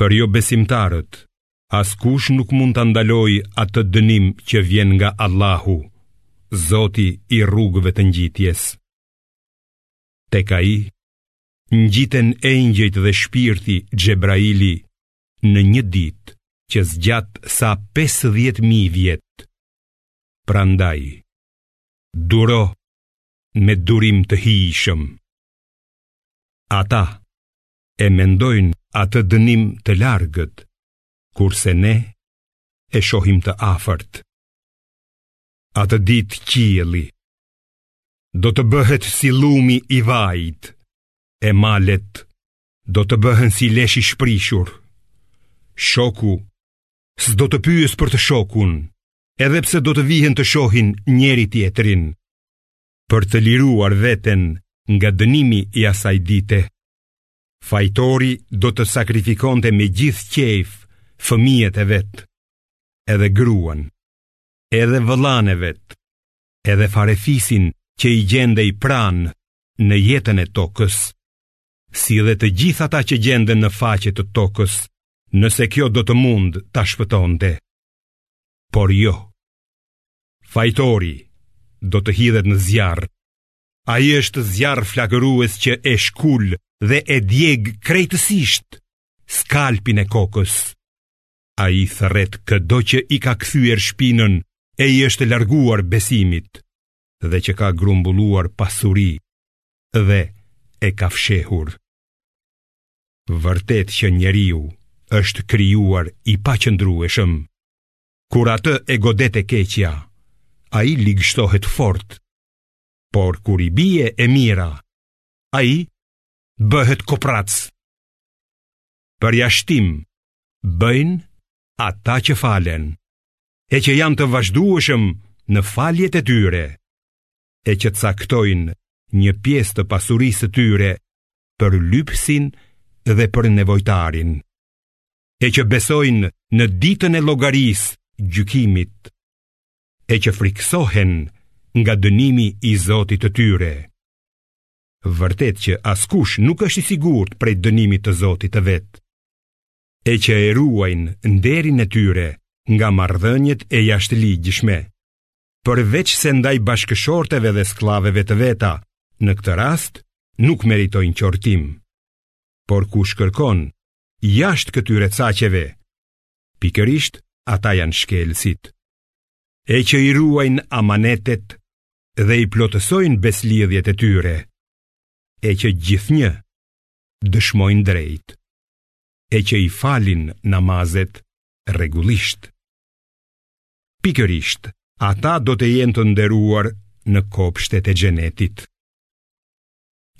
Për jobesimtarët, askush nuk mund ta ndalojë atë dënim që vjen nga Allahu, Zoti i rrugëve të ngjitjes. Tek ai, ngjiten engjëjt dhe shpirti Xhebraili në një ditë që zgjat sa 50.000 vjet. Prandaj, duro me durim të hijshëm. Ata, e mendojnë atë dënim të largët, kurse ne e shohim të afërt. Atë ditë qielli do të bëhet si llumi i vajit, e malet do të bëhen si lesh i shprishur. Shoku s'do të pyesë për të shokun, edhe pse do të vihen të shohin njëri-tjetrin. për të liruar veten nga dënimi i asaj dite. Fajtori do të sakrifikonte me gjithë qejf fëmijët e vet, edhe gruan, edhe vëllanë e vet, edhe farefisin që i gjendej pranë në jetën e tokës, si dhe të gjithë ata që gjenden në faqe të tokës, nëse kjo do të mund ta shpëtonte. Por jo, Fajtori do të hidhet në zjarr. Ai është zjarr flakërues që e shkul dhe e djeg krejtësisht skalpin e kokës. Ai thërret këdo që i ka kthyer shpinën e i është larguar besimit dhe që ka grumbulluar pasuri dhe e ka fshehur. Vërtet që njeriu është krijuar i paqëndrueshëm. Kur atë e godet e keqja, ai ligështohet fort, por kur i bie e mira, ai bëhet koprrac. Përjashtim bëjnë ata që falen, e që janë të vazhdueshëm në faljet e tyre, e që caktojnë një pjesë të pasurisë së tyre për lypësin dhe për nevojtarin. e që besojnë në ditën e llogarisë gjykimit, e që frikësohen nga dënimi i Zotit të tyre. Vërtet që askush nuk është i sigurt prej dënimit të Zotit të vet, e që e ruajnë nderin e tyre nga marrëdhëniet e jashtëligjshme, përveçse ndaj bashkëshorteve dhe skllaveve të veta, në këtë rast nuk meritojnë qortim. Por kush kërkon jashtë këtyre caqeve, pikërisht ata janë shkelësit, e që i ruajnë amanetet dhe i plotësojnë besëlidhjet e tyre, e që gjithnjë dëshmojnë drejt, e që i falin namazet rregullisht. Pikërisht, ata do të jenë të nderuar në kopshtet e xhenetit.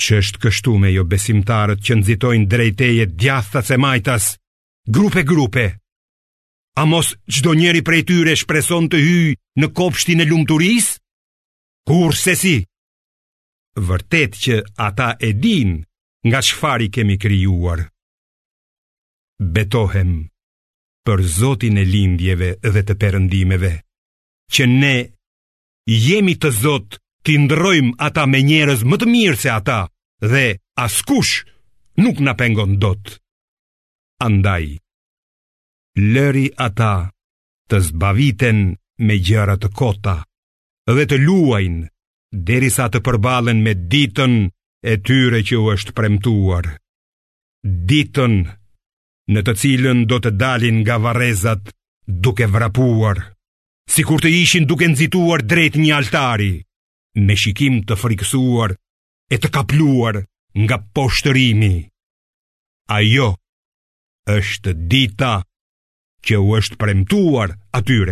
Ç'është kështu me jobesimtarët që nxitojnë drejt teje djathtas e majtas, grupe grupe? A mos çdo njëri prej tyre shpreson të hyjë në kopshtin e lumturisë? Kurrsesi! Vërtet që ata e dinë nga çfarë i kemi krijuar. Betohem për Zotin e lindjeve dhe të perëndimeve, që ne jemi të zotë t'i ndërrojmë ata me njerëz më të mirë se ata dhe askush nuk na pengon dot. Andaj, lëri ata të zbaviten me gjëra të kota dhe të luajnë derisa të përballen me ditën e tyre që u është premtuar. Ditën në të cilën do të dalin nga varrezat duke vrapuar, sikur të ishin duke nxituar drejt një altari, me shikim të frikësuar e të kapluar nga poshtërimi. Ajo është dita që u është premtuar atyre.